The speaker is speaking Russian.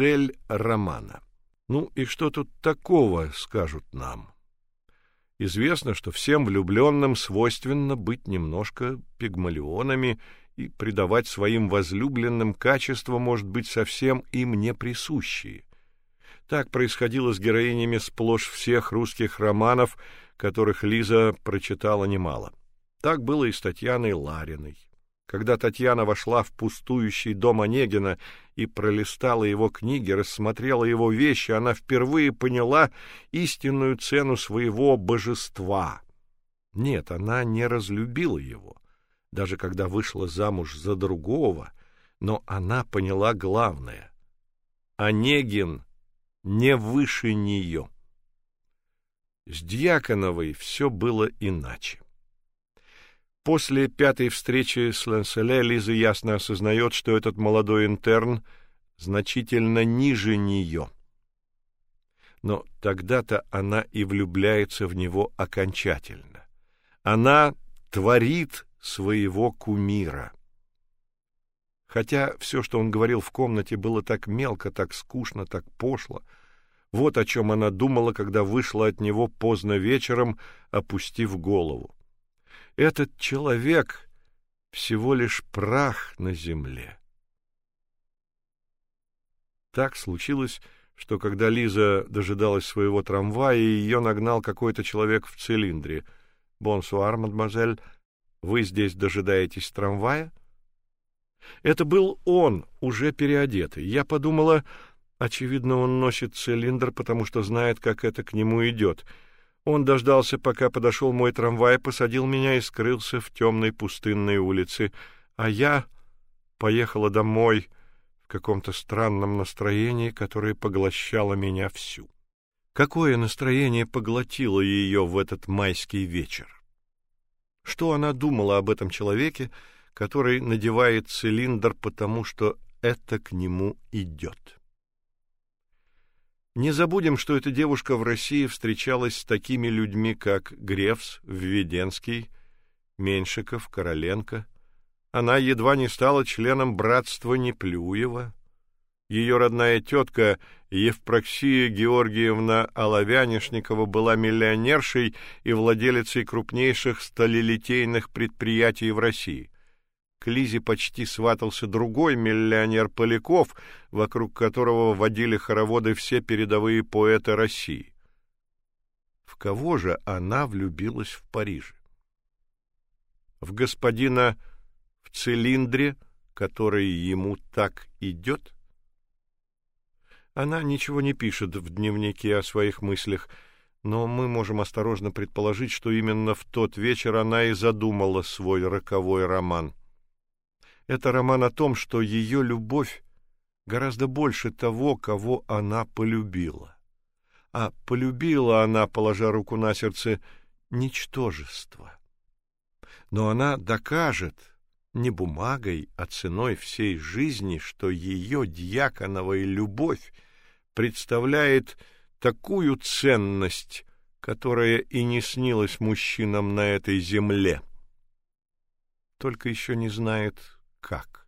цель романа. Ну и что тут такого, скажут нам? Известно, что всем влюбленным свойственно быть немножко пигмалионами и придавать своим возлюбленным качества, может быть, совсем им не присущие. Так происходило с героинями сплошь всех русских романов, которых Лиза прочитала немало. Так было и с Татьяной Лариной. Когда Татьяна вошла в пустующий дом Онегина и пролистала его книги, рассмотрела его вещи, она впервые поняла истинную цену своего божества. Нет, она не разлюбила его, даже когда вышла замуж за другого, но она поняла главное. Онегин не выше нее. С Дьяконовой все было иначе. После пятой встречи с Ленселе Лиза ясно осознает, что этот молодой интерн значительно ниже нее. Но тогда-то она и влюбляется в него окончательно. Она творит своего кумира. Хотя все, что он говорил в комнате, было так мелко, так скучно, так пошло. Вот о чем она думала, когда вышла от него поздно вечером, опустив голову. Этот человек всего лишь прах на земле. Так случилось, что когда Лиза дожидалась своего трамвая, ее нагнал какой-то человек в цилиндре. "Бонсуар, мадемуазель, вы здесь дожидаетесь трамвая?" Это был он, уже переодетый. Я подумала, очевидно, он носит цилиндр, потому что знает, как это к нему идет. Он дождался, пока подошел мой трамвай, посадил меня и скрылся в темной пустынной улице, а я поехала домой в каком-то странном настроении, которое поглощало меня всю. Какое настроение поглотило ее в этот майский вечер? Что она думала об этом человеке, который надевает цилиндр, потому что это к нему идет? Не забудем, что эта девушка в России встречалась с такими людьми, как Гревс, Введенский, Меньшиков, Короленко. Она едва не стала членом братства Неплюева. Ее родная тетка Евпроксия Георгиевна Оловянишникова была миллионершей и владелицей крупнейших сталелитейных предприятий в России к Лизе почти сватался другой миллионер Поляков, вокруг которого водили хороводы все передовые поэты России. В кого же она влюбилась в Париже? В господина в цилиндре, который ему так идет? Она ничего не пишет в дневнике о своих мыслях, но мы можем осторожно предположить, что именно в тот вечер она и задумала свой роковой роман. Это роман о том, что ее любовь гораздо больше того, кого она полюбила. А полюбила она, положа руку на сердце, ничтожество. Но она докажет не бумагой, а ценой всей жизни, что ее дьяконовая любовь представляет такую ценность, которая и не снилась мужчинам на этой земле. Только еще не знает, как.